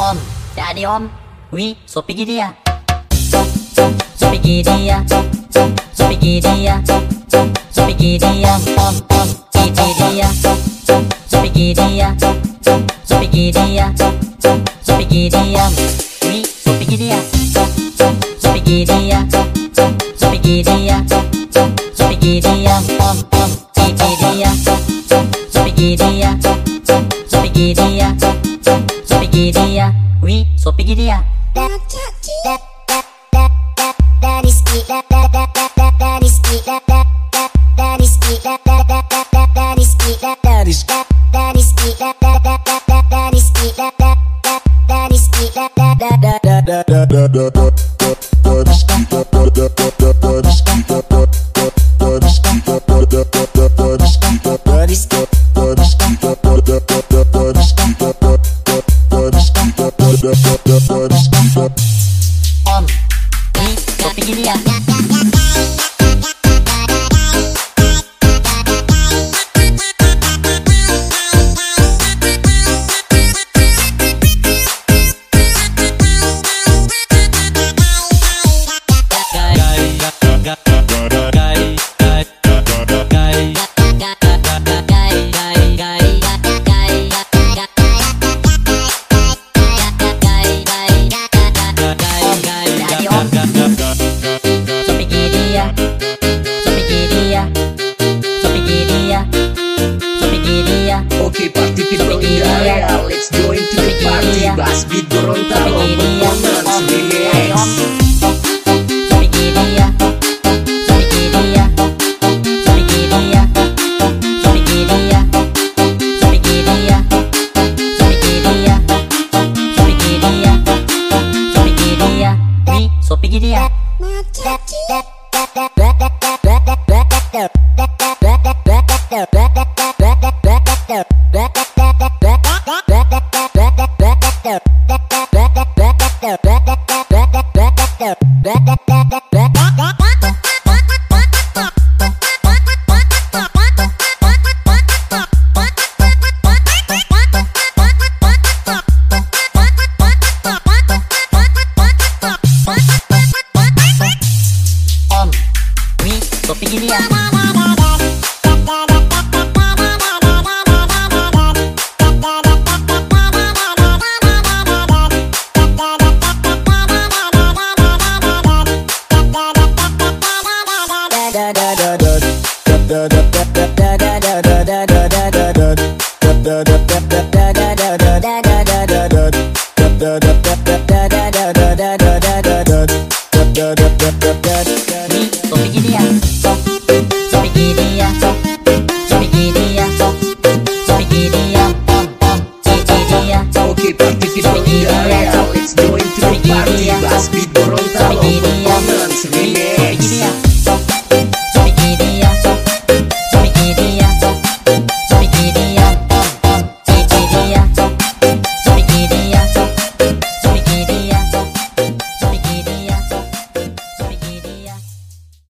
om Daddy om Oui, so pigidia So, so, so pigidia So, so, so pigidia So, so, so pigidia Om, om, gigidia So, so, so pigidia So, so, so pigidia So, so, so pigidia Oui, so pigidia So, so, so pigidia So, so, so pigidia So, so, so pigidia Om, om, gigidia So, so, so pigidia So, so, so pigidia dia Wih, so pergi dia da da da da da da da da da da da da Oke party people in the area Let's join to the party Bass beat Gorontalo dia. familia.